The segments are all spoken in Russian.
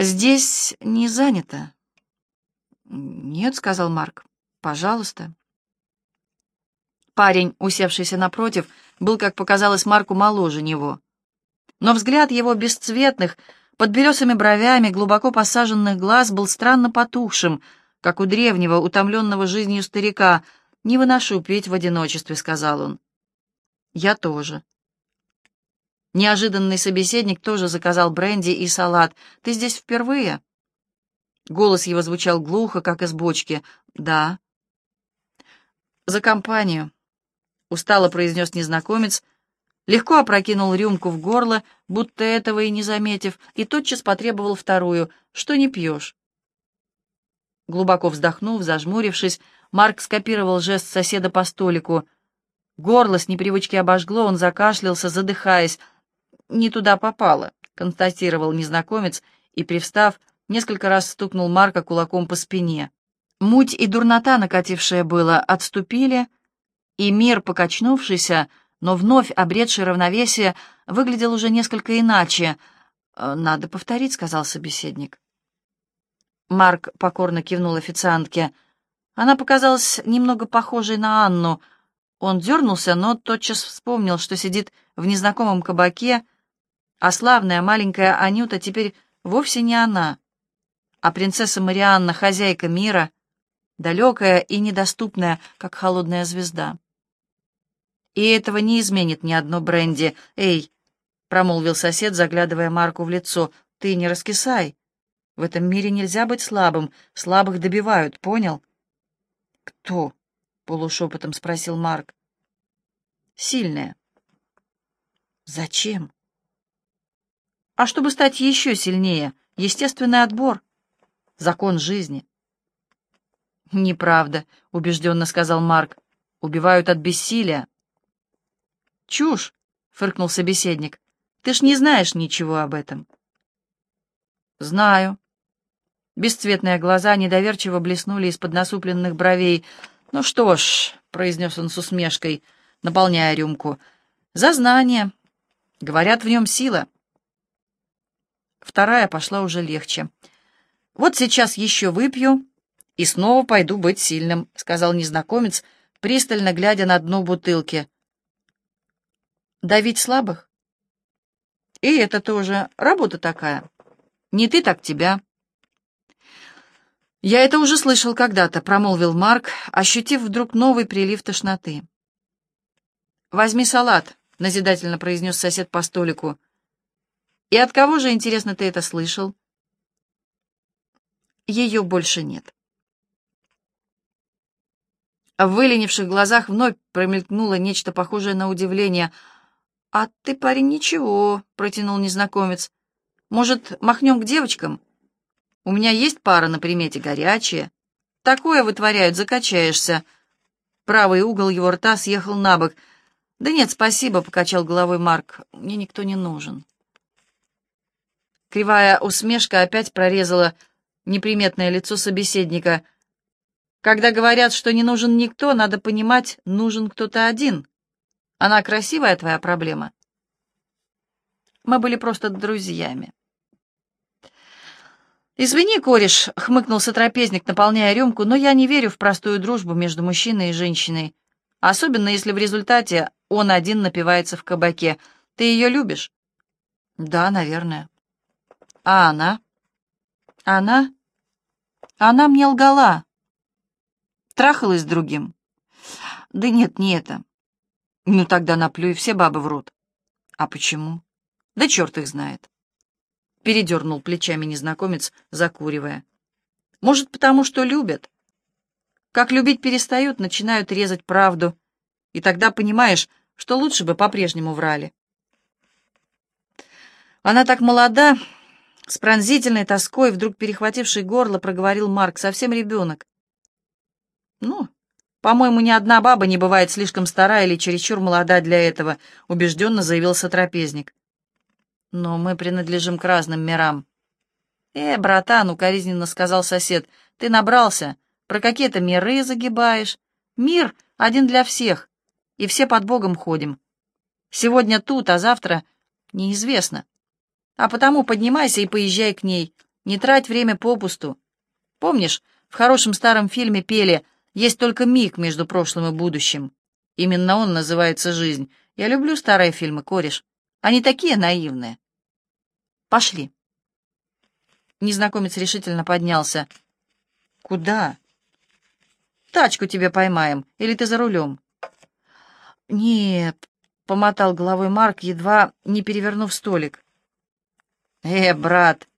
«Здесь не занято». «Нет», — сказал Марк. «Пожалуйста». Парень, усевшийся напротив, был, как показалось Марку, моложе него. Но взгляд его бесцветных, под белесыми бровями, глубоко посаженных глаз был странно потухшим, как у древнего, утомленного жизнью старика. «Не выношу петь в одиночестве», — сказал он. «Я тоже». Неожиданный собеседник тоже заказал бренди и салат. «Ты здесь впервые?» Голос его звучал глухо, как из бочки. «Да». «За компанию», — устало произнес незнакомец, легко опрокинул рюмку в горло, будто этого и не заметив, и тотчас потребовал вторую. «Что не пьешь?» Глубоко вздохнув, зажмурившись, Марк скопировал жест соседа по столику. Горло с непривычки обожгло, он закашлялся, задыхаясь не туда попало», — констатировал незнакомец и, привстав, несколько раз стукнул Марка кулаком по спине. Муть и дурнота, накатившая было, отступили, и мир, покачнувшийся, но вновь обретший равновесие, выглядел уже несколько иначе. «Э, «Надо повторить», — сказал собеседник. Марк покорно кивнул официантке. Она показалась немного похожей на Анну. Он дернулся, но тотчас вспомнил, что сидит в незнакомом кабаке, а славная маленькая Анюта теперь вовсе не она, а принцесса Марианна, хозяйка мира, далекая и недоступная, как холодная звезда. И этого не изменит ни одно бренди. «Эй!» — промолвил сосед, заглядывая Марку в лицо. «Ты не раскисай. В этом мире нельзя быть слабым. Слабых добивают, понял?» «Кто?» — полушепотом спросил Марк. «Сильная». «Зачем?» А чтобы стать еще сильнее. Естественный отбор. Закон жизни. «Неправда», — убежденно сказал Марк. «Убивают от бессилия». «Чушь», — фыркнул собеседник. «Ты ж не знаешь ничего об этом». «Знаю». Бесцветные глаза недоверчиво блеснули из-под насупленных бровей. «Ну что ж», — произнес он с усмешкой, наполняя рюмку, — «за знание. Говорят, в нем сила». Вторая пошла уже легче. «Вот сейчас еще выпью и снова пойду быть сильным», — сказал незнакомец, пристально глядя на дно бутылки. «Давить слабых?» «И это тоже работа такая. Не ты, так тебя». «Я это уже слышал когда-то», — промолвил Марк, ощутив вдруг новый прилив тошноты. «Возьми салат», — назидательно произнес сосед по столику. И от кого же, интересно, ты это слышал? Ее больше нет. В выленивших глазах вновь промелькнуло нечто похожее на удивление. «А ты, парень, ничего», — протянул незнакомец. «Может, махнем к девочкам? У меня есть пара на примете горячие. Такое вытворяют, закачаешься». Правый угол его рта съехал на бок. «Да нет, спасибо», — покачал головой Марк. «Мне никто не нужен». Кривая усмешка опять прорезала неприметное лицо собеседника. Когда говорят, что не нужен никто, надо понимать, нужен кто-то один. Она красивая, твоя проблема? Мы были просто друзьями. «Извини, кореш», — хмыкнул сотрапезник, наполняя рюмку, «но я не верю в простую дружбу между мужчиной и женщиной, особенно если в результате он один напивается в кабаке. Ты ее любишь?» «Да, наверное». А она? Она? Она мне лгала. Трахалась другим. Да нет, не это. Ну тогда наплюй, все бабы врут. А почему? Да черт их знает. Передернул плечами незнакомец, закуривая. Может, потому что любят. Как любить перестают, начинают резать правду. И тогда понимаешь, что лучше бы по-прежнему врали. Она так молода, с пронзительной тоской, вдруг перехвативший горло, проговорил Марк, совсем ребенок. «Ну, по-моему, ни одна баба не бывает слишком стара или чересчур молода для этого», — убежденно заявил сотрапезник. «Но мы принадлежим к разным мирам». «Э, братан», — укоризненно сказал сосед, — «ты набрался. Про какие-то миры загибаешь. Мир один для всех, и все под Богом ходим. Сегодня тут, а завтра неизвестно». А потому поднимайся и поезжай к ней. Не трать время попусту. Помнишь, в хорошем старом фильме пели «Есть только миг между прошлым и будущим». Именно он называется «Жизнь». Я люблю старые фильмы, кореш. Они такие наивные. Пошли. Незнакомец решительно поднялся. Куда? Тачку тебе поймаем. Или ты за рулем? Нет, помотал головой Марк, едва не перевернув столик. Э, брат,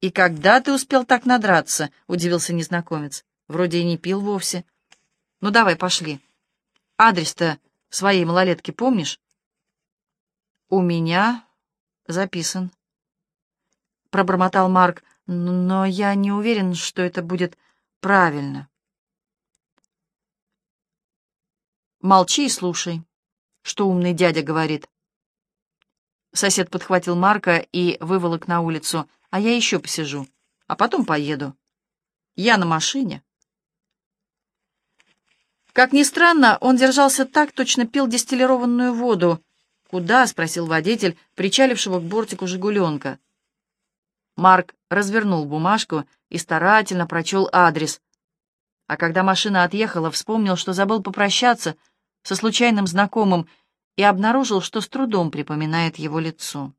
и когда ты успел так надраться? Удивился незнакомец. Вроде и не пил вовсе. Ну давай, пошли. Адрес-то своей малолетки помнишь? У меня записан. Пробормотал Марк, но я не уверен, что это будет правильно. Молчи и слушай, что умный дядя говорит. Сосед подхватил Марка и выволок на улицу, а я еще посижу, а потом поеду. Я на машине. Как ни странно, он держался так, точно пил дистиллированную воду. «Куда?» — спросил водитель, причалившего к бортику «Жигуленка». Марк развернул бумажку и старательно прочел адрес. А когда машина отъехала, вспомнил, что забыл попрощаться — со случайным знакомым и обнаружил, что с трудом припоминает его лицо.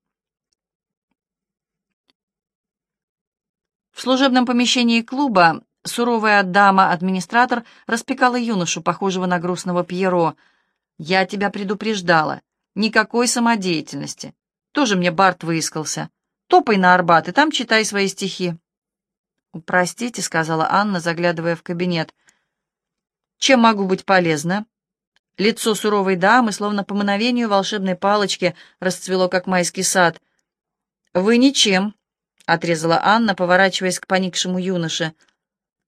В служебном помещении клуба суровая дама-администратор распекала юношу, похожего на грустного Пьеро. «Я тебя предупреждала. Никакой самодеятельности. Тоже мне Барт выискался. Топай на Арбат и там читай свои стихи». «Простите», — сказала Анна, заглядывая в кабинет. «Чем могу быть полезна?» Лицо суровой дамы, словно по мановению волшебной палочки, расцвело, как майский сад. «Вы ничем», — отрезала Анна, поворачиваясь к поникшему юноше.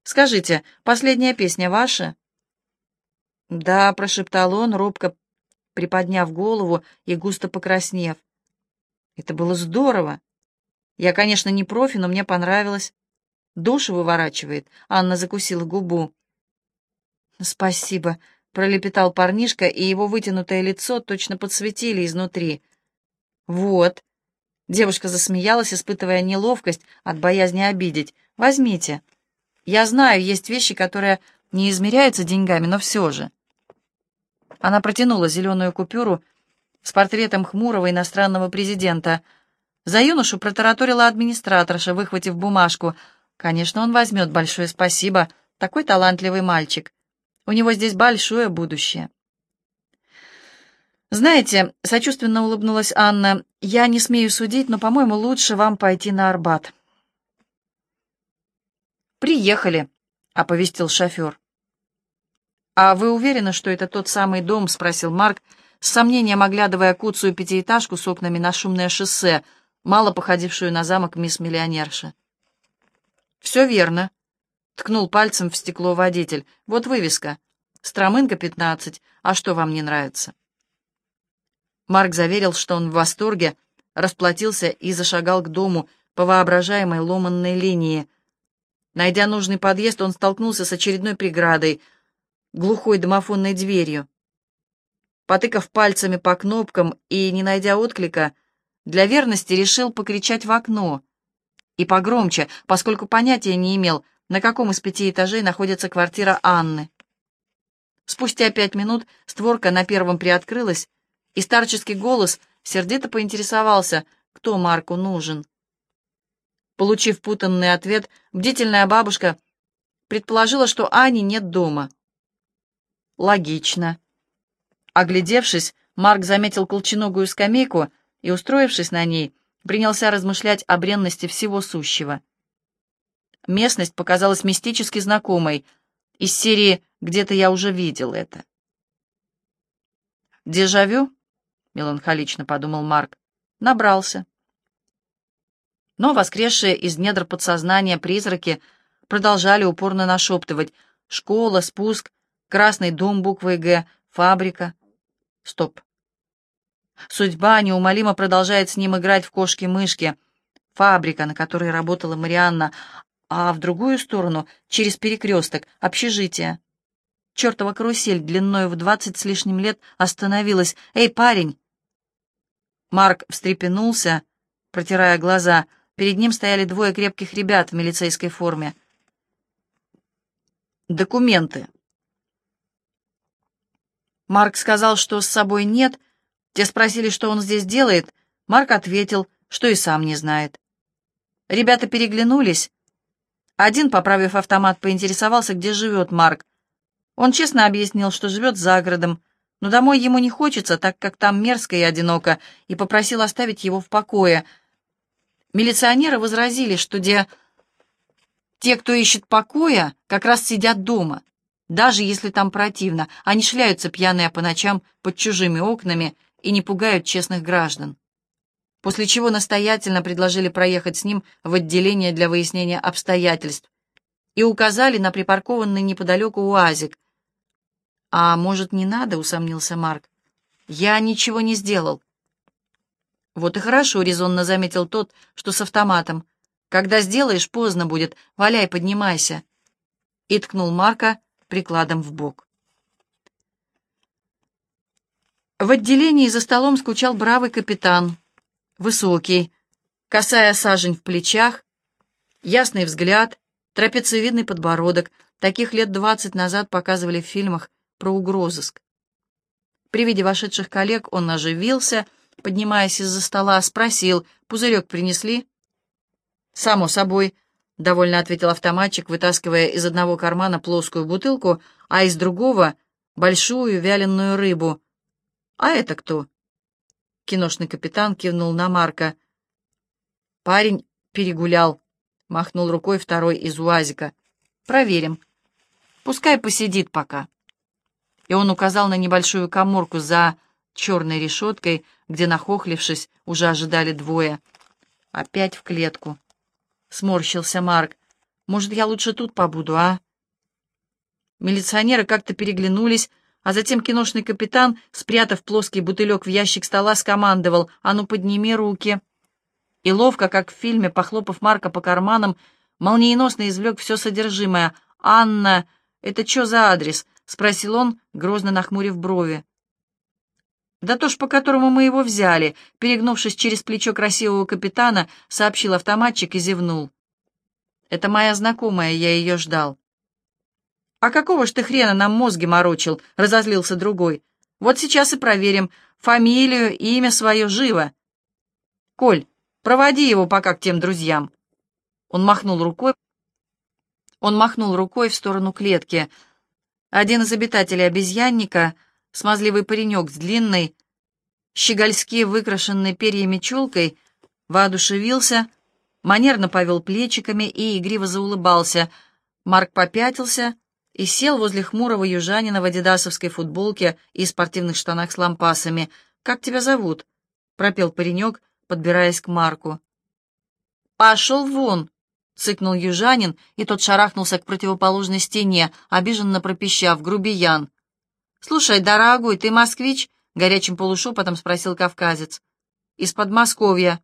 «Скажите, последняя песня ваша?» «Да», — прошептал он, робко приподняв голову и густо покраснев. «Это было здорово. Я, конечно, не профи, но мне понравилось. Душу выворачивает», — Анна закусила губу. «Спасибо», пролепетал парнишка, и его вытянутое лицо точно подсветили изнутри. «Вот». Девушка засмеялась, испытывая неловкость от боязни обидеть. «Возьмите. Я знаю, есть вещи, которые не измеряются деньгами, но все же». Она протянула зеленую купюру с портретом хмурого иностранного президента. За юношу протараторила администраторша, выхватив бумажку. «Конечно, он возьмет, большое спасибо. Такой талантливый мальчик. У него здесь большое будущее. «Знаете», — сочувственно улыбнулась Анна, — «я не смею судить, но, по-моему, лучше вам пойти на Арбат». «Приехали», — оповестил шофер. «А вы уверены, что это тот самый дом?» — спросил Марк, с сомнением оглядывая куцую пятиэтажку с окнами на шумное шоссе, мало походившую на замок мисс-миллионерша. «Все верно», Ткнул пальцем в стекло водитель. «Вот вывеска. Стромынка, 15. А что вам не нравится?» Марк заверил, что он в восторге, расплатился и зашагал к дому по воображаемой ломанной линии. Найдя нужный подъезд, он столкнулся с очередной преградой, глухой домофонной дверью. Потыкав пальцами по кнопкам и не найдя отклика, для верности решил покричать в окно. И погромче, поскольку понятия не имел, на каком из пяти этажей находится квартира Анны. Спустя пять минут створка на первом приоткрылась, и старческий голос сердито поинтересовался, кто Марку нужен. Получив путанный ответ, бдительная бабушка предположила, что Ани нет дома. Логично. Оглядевшись, Марк заметил колченогую скамейку и, устроившись на ней, принялся размышлять о бренности всего сущего. Местность показалась мистически знакомой. Из серии «Где-то я уже видел это». «Дежавю?» — меланхолично подумал Марк. «Набрался». Но воскресшие из недр подсознания призраки продолжали упорно нашептывать «Школа, спуск, красный дом буквой «Г», фабрика». Стоп. Судьба неумолимо продолжает с ним играть в кошки-мышки. Фабрика, на которой работала Марианна, а в другую сторону, через перекресток, общежитие. Чертова карусель длиной в двадцать с лишним лет остановилась. «Эй, парень!» Марк встрепенулся, протирая глаза. Перед ним стояли двое крепких ребят в милицейской форме. «Документы». Марк сказал, что с собой нет. Те спросили, что он здесь делает. Марк ответил, что и сам не знает. Ребята переглянулись. Один, поправив автомат, поинтересовался, где живет Марк. Он честно объяснил, что живет за городом, но домой ему не хочется, так как там мерзко и одиноко, и попросил оставить его в покое. Милиционеры возразили, что где те, кто ищет покоя, как раз сидят дома, даже если там противно, они шляются пьяные по ночам под чужими окнами и не пугают честных граждан. После чего настоятельно предложили проехать с ним в отделение для выяснения обстоятельств и указали на припаркованный неподалеку УАЗик, «А может, не надо?» — усомнился Марк. «Я ничего не сделал». «Вот и хорошо», — резонно заметил тот, что с автоматом. «Когда сделаешь, поздно будет. Валяй, поднимайся». И ткнул Марка прикладом в бок. В отделении за столом скучал бравый капитан. Высокий, косая сажень в плечах, ясный взгляд, трапециевидный подбородок. Таких лет двадцать назад показывали в фильмах про угрозыск. При виде вошедших коллег он оживился, поднимаясь из-за стола, спросил, «Пузырек принесли?» «Само собой», — довольно ответил автоматчик, вытаскивая из одного кармана плоскую бутылку, а из другого — большую вяленую рыбу. «А это кто?» Киношный капитан кивнул на Марка. «Парень перегулял», — махнул рукой второй из УАЗика. «Проверим. Пускай посидит пока» и он указал на небольшую коморку за черной решеткой, где, нахохлившись, уже ожидали двое. Опять в клетку. Сморщился Марк. Может, я лучше тут побуду, а? Милиционеры как-то переглянулись, а затем киношный капитан, спрятав плоский бутылек в ящик стола, скомандовал «А ну, подними руки!» И ловко, как в фильме, похлопав Марка по карманам, молниеносно извлек все содержимое. «Анна, это что за адрес?» — спросил он, грозно нахмурив брови. «Да то ж, по которому мы его взяли», — перегнувшись через плечо красивого капитана, сообщил автоматчик и зевнул. «Это моя знакомая, я ее ждал». «А какого ж ты хрена нам мозги морочил?» — разозлился другой. «Вот сейчас и проверим. Фамилию, имя свое живо». «Коль, проводи его пока к тем друзьям». Он махнул рукой. Он махнул рукой в сторону клетки — один из обитателей обезьянника, смазливый паренек с длинной, щегольски выкрашенной перьями чулкой, воодушевился, манерно повел плечиками и игриво заулыбался. Марк попятился и сел возле хмурого южанина в адидасовской футболке и спортивных штанах с лампасами. «Как тебя зовут?» — пропел паренек, подбираясь к Марку. «Пошел вон!» — цыкнул южанин, и тот шарахнулся к противоположной стене, обиженно пропищав, грубиян. «Слушай, дорогой, ты москвич?» — горячим полушепотом спросил кавказец. «Из Подмосковья».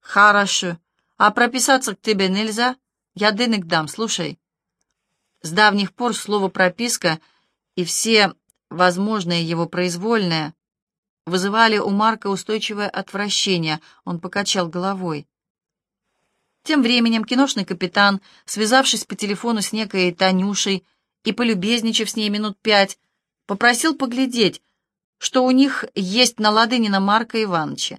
«Хорошо. А прописаться к тебе нельзя? Я денег дам, слушай». С давних пор слово «прописка» и все возможные его произвольные вызывали у Марка устойчивое отвращение. Он покачал головой. Тем временем киношный капитан, связавшись по телефону с некой Танюшей и полюбезничав с ней минут пять, попросил поглядеть, что у них есть на Ладынина Марка Ивановича.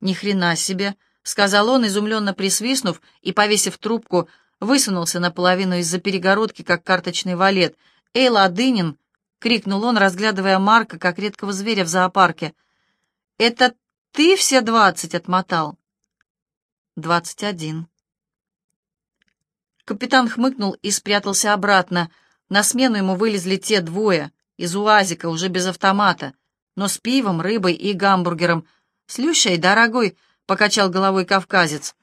«Ни хрена себе!» — сказал он, изумленно присвистнув и, повесив трубку, высунулся наполовину из-за перегородки, как карточный валет. «Эй, Ладынин!» — крикнул он, разглядывая Марка, как редкого зверя в зоопарке. «Это ты все двадцать отмотал?» двадцать один. Капитан хмыкнул и спрятался обратно. На смену ему вылезли те двое из УАЗика, уже без автомата, но с пивом, рыбой и гамбургером. «Слющай, дорогой!» — покачал головой кавказец.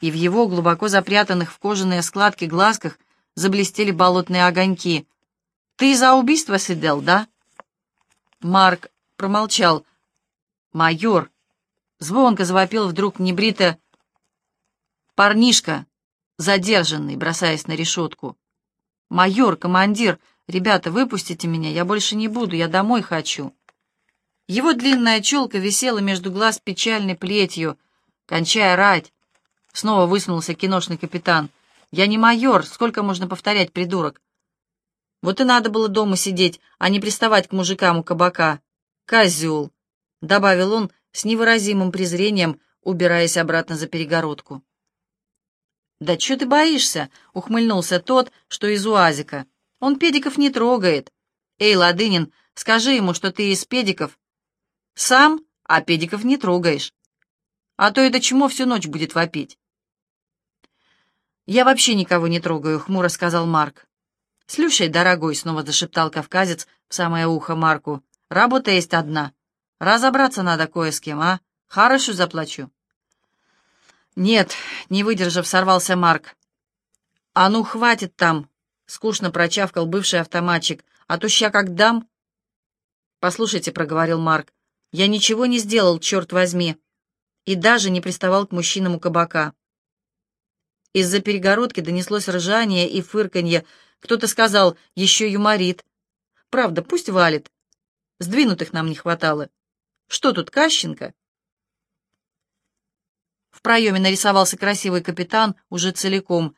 И в его глубоко запрятанных в кожаные складки глазках заблестели болотные огоньки. «Ты за убийство сидел, да?» Марк промолчал. «Майор!» — звонко завопил вдруг небрито Парнишка, задержанный, бросаясь на решетку. «Майор, командир, ребята, выпустите меня, я больше не буду, я домой хочу». Его длинная челка висела между глаз печальной плетью, кончая рать. Снова высунулся киношный капитан. «Я не майор, сколько можно повторять, придурок?» «Вот и надо было дома сидеть, а не приставать к мужикам у кабака. Козел!» — добавил он с невыразимым презрением, убираясь обратно за перегородку. «Да чё ты боишься?» — ухмыльнулся тот, что из УАЗика. «Он педиков не трогает. Эй, Ладынин, скажи ему, что ты из педиков. Сам, а педиков не трогаешь. А то это чмо всю ночь будет вопить». «Я вообще никого не трогаю», — хмуро сказал Марк. «Слушай, дорогой», — снова зашептал кавказец в самое ухо Марку, — «работа есть одна. Разобраться надо кое с кем, а? Хорошо заплачу». «Нет», — не выдержав, сорвался Марк. «А ну, хватит там!» — скучно прочавкал бывший автоматчик. «А то ща как дам!» «Послушайте», — проговорил Марк, — «я ничего не сделал, черт возьми, и даже не приставал к мужчинам у кабака». Из-за перегородки донеслось ржание и фырканье. Кто-то сказал «еще юморит». «Правда, пусть валит. Сдвинутых нам не хватало. Что тут, Кащенко?» В проеме нарисовался красивый капитан уже целиком.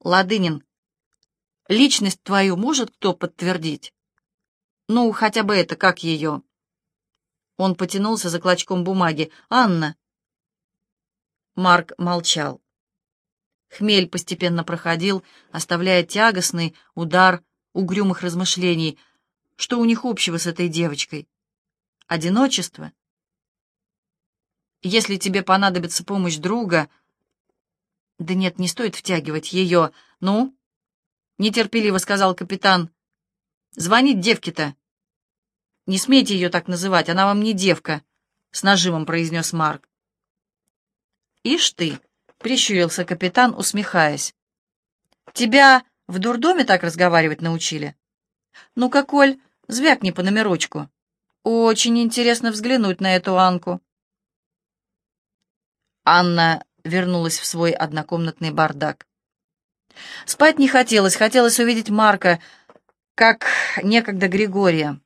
«Ладынин, личность твою может кто подтвердить? Ну, хотя бы это, как ее?» Он потянулся за клочком бумаги. «Анна!» Марк молчал. Хмель постепенно проходил, оставляя тягостный удар угрюмых размышлений. Что у них общего с этой девочкой? Одиночество? Если тебе понадобится помощь друга... Да нет, не стоит втягивать ее. Ну? Нетерпеливо сказал капитан. Звонит девке-то. Не смейте ее так называть, она вам не девка, с нажимом произнес Марк. Ишь ты, прищурился капитан, усмехаясь. Тебя в дурдоме так разговаривать научили? Ну-ка, Коль, звякни по номерочку. Очень интересно взглянуть на эту Анку. Анна вернулась в свой однокомнатный бардак. Спать не хотелось, хотелось увидеть Марка, как некогда Григория,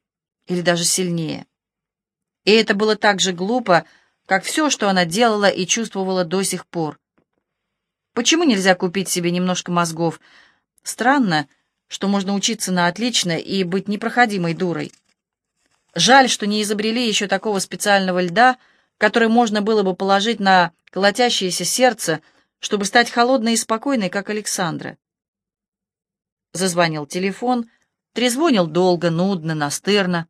или даже сильнее. И это было так же глупо, как все, что она делала и чувствовала до сих пор. Почему нельзя купить себе немножко мозгов? Странно, что можно учиться на отлично и быть непроходимой дурой. Жаль, что не изобрели еще такого специального льда, который можно было бы положить на колотящееся сердце, чтобы стать холодной и спокойной, как Александра. Зазвонил телефон, трезвонил долго, нудно, настырно.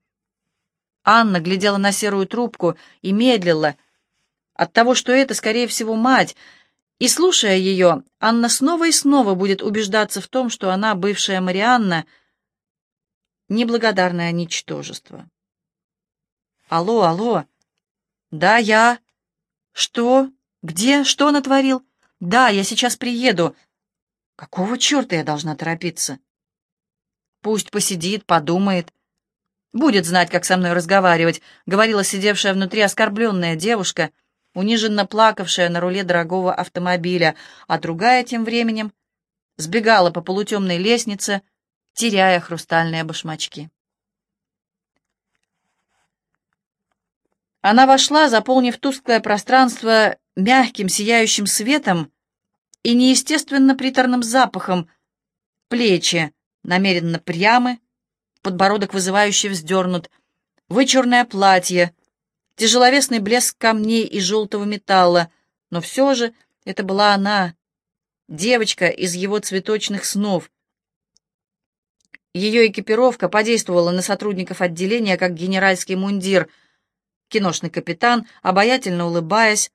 Анна глядела на серую трубку и медлила от того, что это, скорее всего, мать, и, слушая ее, Анна снова и снова будет убеждаться в том, что она, бывшая Марианна, неблагодарное ничтожество. «Алло, алло!» «Да, я...» «Что?» «Где? Что натворил?» «Да, я сейчас приеду». «Какого черта я должна торопиться?» «Пусть посидит, подумает. Будет знать, как со мной разговаривать», — говорила сидевшая внутри оскорбленная девушка, униженно плакавшая на руле дорогого автомобиля, а другая тем временем сбегала по полутемной лестнице, теряя хрустальные башмачки. Она вошла, заполнив тусклое пространство мягким сияющим светом и неестественно приторным запахом. Плечи намеренно прямы, подбородок вызывающе вздернут, вычурное платье, тяжеловесный блеск камней и желтого металла, но все же это была она, девочка из его цветочных снов. Ее экипировка подействовала на сотрудников отделения как генеральский мундир. Киношный капитан, обаятельно улыбаясь,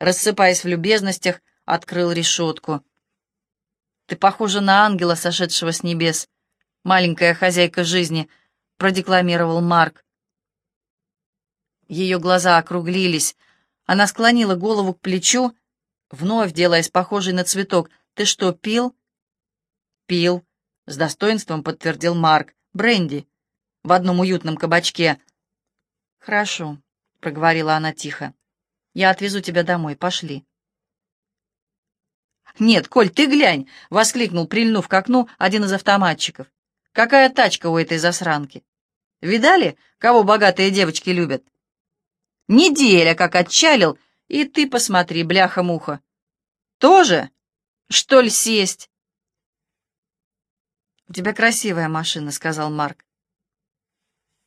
рассыпаясь в любезностях, открыл решетку. «Ты похожа на ангела, сошедшего с небес, маленькая хозяйка жизни», — продекламировал Марк. Ее глаза округлились. Она склонила голову к плечу, вновь делаясь похожей на цветок. «Ты что, пил?» «Пил», — с достоинством подтвердил Марк. «Бренди. В одном уютном кабачке». «Хорошо», — проговорила она тихо. Я отвезу тебя домой. Пошли». «Нет, Коль, ты глянь!» — воскликнул, прильнув к окну, один из автоматчиков. «Какая тачка у этой засранки! Видали, кого богатые девочки любят? Неделя как отчалил, и ты посмотри, бляха-муха! Тоже? Что ли сесть? «У тебя красивая машина», — сказал Марк.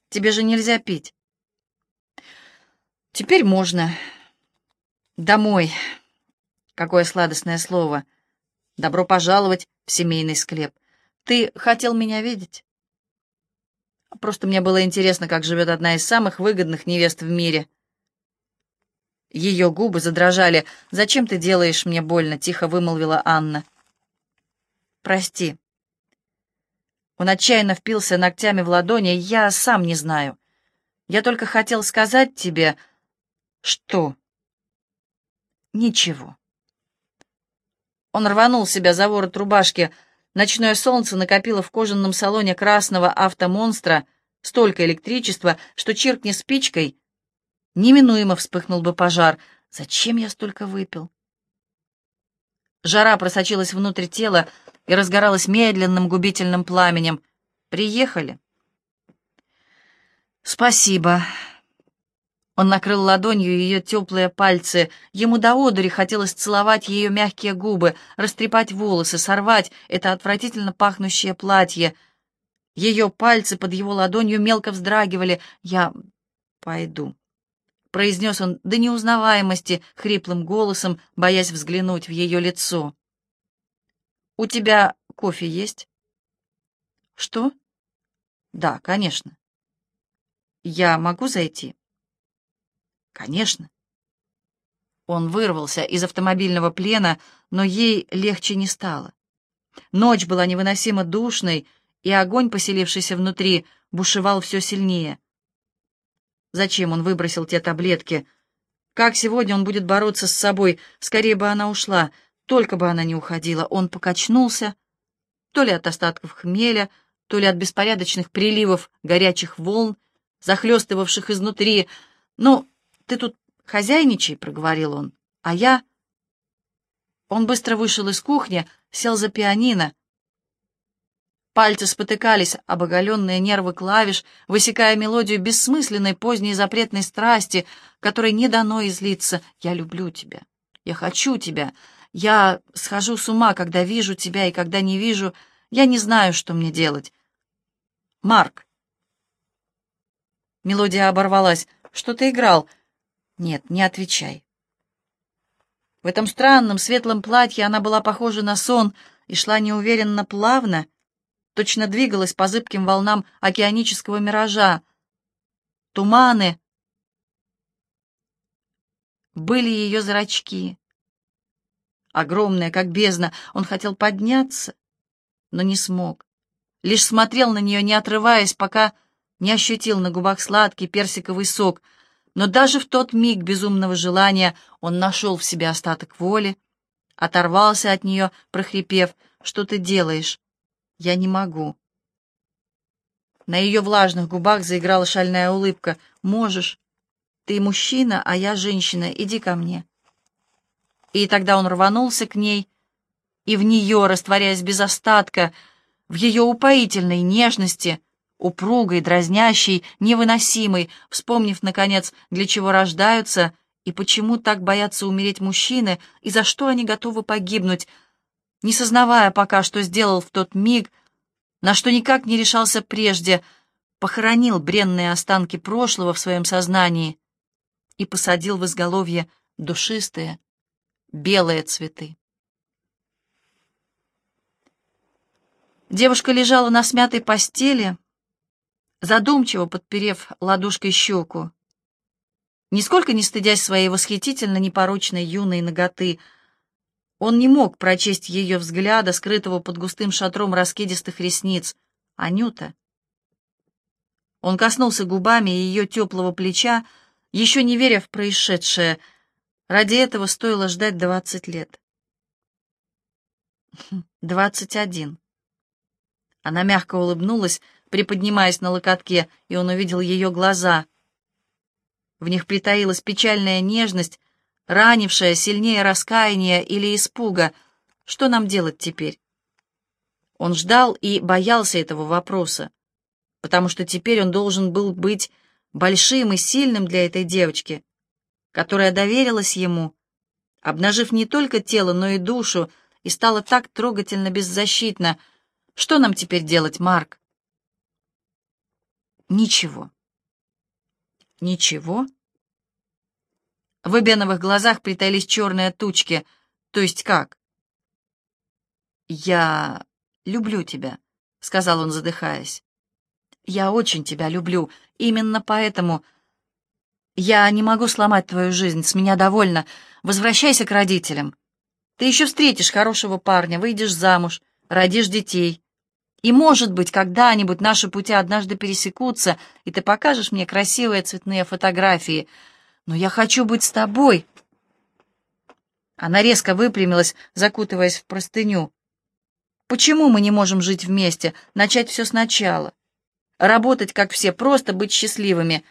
«Тебе же нельзя пить». «Теперь можно. Домой. Какое сладостное слово. Добро пожаловать в семейный склеп. Ты хотел меня видеть?» «Просто мне было интересно, как живет одна из самых выгодных невест в мире». Ее губы задрожали. «Зачем ты делаешь мне больно?» — тихо вымолвила Анна. «Прости». Он отчаянно впился ногтями в ладони. «Я сам не знаю. Я только хотел сказать тебе...» «Что?» «Ничего». Он рванул себя за ворот рубашки. Ночное солнце накопило в кожаном салоне красного автомонстра столько электричества, что чиркни спичкой, неминуемо вспыхнул бы пожар. Зачем я столько выпил? Жара просочилась внутрь тела, и разгоралась медленным губительным пламенем. «Приехали?» «Спасибо». Он накрыл ладонью ее теплые пальцы. Ему до одури хотелось целовать ее мягкие губы, растрепать волосы, сорвать это отвратительно пахнущее платье. Ее пальцы под его ладонью мелко вздрагивали. «Я пойду», — произнес он до неузнаваемости хриплым голосом, боясь взглянуть в ее лицо. «У тебя кофе есть?» «Что?» «Да, конечно». «Я могу зайти?» «Конечно». Он вырвался из автомобильного плена, но ей легче не стало. Ночь была невыносимо душной, и огонь, поселившийся внутри, бушевал все сильнее. Зачем он выбросил те таблетки? Как сегодня он будет бороться с собой? Скорее бы она ушла — только бы она не уходила, он покачнулся, то ли от остатков хмеля, то ли от беспорядочных приливов горячих волн, захлестывавших изнутри. «Ну, ты тут хозяйничай», — проговорил он, — «а я...» Он быстро вышел из кухни, сел за пианино. Пальцы спотыкались об оголенные нервы клавиш, высекая мелодию бессмысленной поздней запретной страсти, которой не дано излиться. «Я люблю тебя, я хочу тебя», я схожу с ума, когда вижу тебя и когда не вижу. Я не знаю, что мне делать. Марк. Мелодия оборвалась. Что ты играл? Нет, не отвечай. В этом странном светлом платье она была похожа на сон и шла неуверенно плавно, точно двигалась по зыбким волнам океанического миража. Туманы были ее зрачки огромная, как бездна. Он хотел подняться, но не смог. Лишь смотрел на нее, не отрываясь, пока не ощутил на губах сладкий персиковый сок. Но даже в тот миг безумного желания он нашел в себе остаток воли, оторвался от нее, прохрипев, «Что ты делаешь? Я не могу». На ее влажных губах заиграла шальная улыбка. «Можешь. Ты мужчина, а я женщина. Иди ко мне». И тогда он рванулся к ней, и в нее, растворяясь без остатка, в ее упоительной нежности, упругой, дразнящей, невыносимой, вспомнив, наконец, для чего рождаются и почему так боятся умереть мужчины, и за что они готовы погибнуть, не сознавая пока, что сделал в тот миг, на что никак не решался прежде, похоронил бренные останки прошлого в своем сознании и посадил в изголовье душистые, белые цветы. Девушка лежала на смятой постели, задумчиво подперев ладошкой щеку, нисколько не стыдясь своей восхитительно непорочной юной ноготы. Он не мог прочесть ее взгляда, скрытого под густым шатром раскидистых ресниц. «Анюта!» Он коснулся губами ее теплого плеча, еще не веря в происшедшее — Ради этого стоило ждать двадцать лет. Двадцать один. Она мягко улыбнулась, приподнимаясь на локотке, и он увидел ее глаза. В них притаилась печальная нежность, ранившая сильнее раскаяния или испуга. Что нам делать теперь? Он ждал и боялся этого вопроса, потому что теперь он должен был быть большим и сильным для этой девочки, которая доверилась ему обнажив не только тело, но и душу, и стала так трогательно беззащитна. Что нам теперь делать, Марк? Ничего. Ничего? В Эбеновых глазах притаились черные тучки. То есть как? «Я люблю тебя», — сказал он, задыхаясь. «Я очень тебя люблю. Именно поэтому я не могу сломать твою жизнь. С меня довольно. Возвращайся к родителям. Ты еще встретишь хорошего парня, выйдешь замуж, родишь детей. И, может быть, когда-нибудь наши пути однажды пересекутся, и ты покажешь мне красивые цветные фотографии. Но я хочу быть с тобой». Она резко выпрямилась, закутываясь в простыню. Почему мы не можем жить вместе, начать все сначала? Работать, как все, просто быть счастливыми.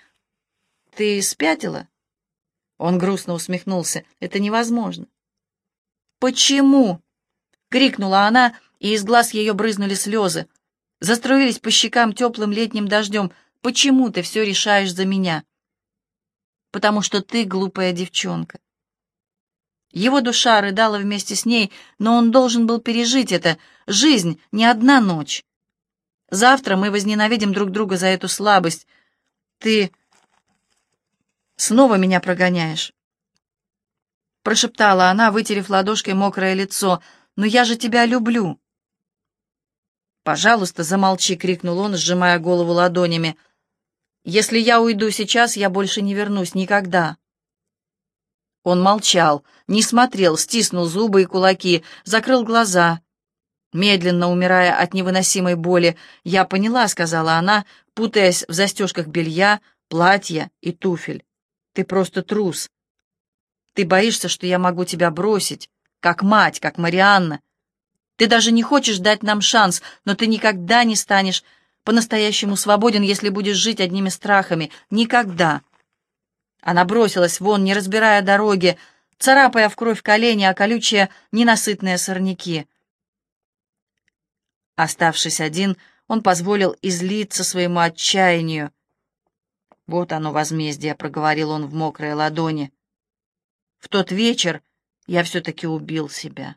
Ты спятила? Он грустно усмехнулся. Это невозможно. Почему? Крикнула она, и из глаз ее брызнули слезы. Заструились по щекам теплым летним дождем. Почему ты все решаешь за меня? Потому что ты глупая девчонка. Его душа рыдала вместе с ней, но он должен был пережить это. Жизнь — не одна ночь. Завтра мы возненавидим друг друга за эту слабость. Ты снова меня прогоняешь. Прошептала она, вытерев ладошкой мокрое лицо. «Но я же тебя люблю!» «Пожалуйста, замолчи!» — крикнул он, сжимая голову ладонями. «Если я уйду сейчас, я больше не вернусь никогда!» Он молчал, не смотрел, стиснул зубы и кулаки, закрыл глаза. Медленно умирая от невыносимой боли, «Я поняла», — сказала она, путаясь в застежках белья, платья и туфель. «Ты просто трус. Ты боишься, что я могу тебя бросить, как мать, как Марианна. Ты даже не хочешь дать нам шанс, но ты никогда не станешь по-настоящему свободен, если будешь жить одними страхами. Никогда. Она бросилась вон, не разбирая дороги, царапая в кровь колени, а колючие ненасытные сорняки. Оставшись один, он позволил излиться своему отчаянию. «Вот оно, возмездие», — проговорил он в мокрой ладони. «В тот вечер я все-таки убил себя».